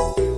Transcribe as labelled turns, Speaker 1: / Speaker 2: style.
Speaker 1: you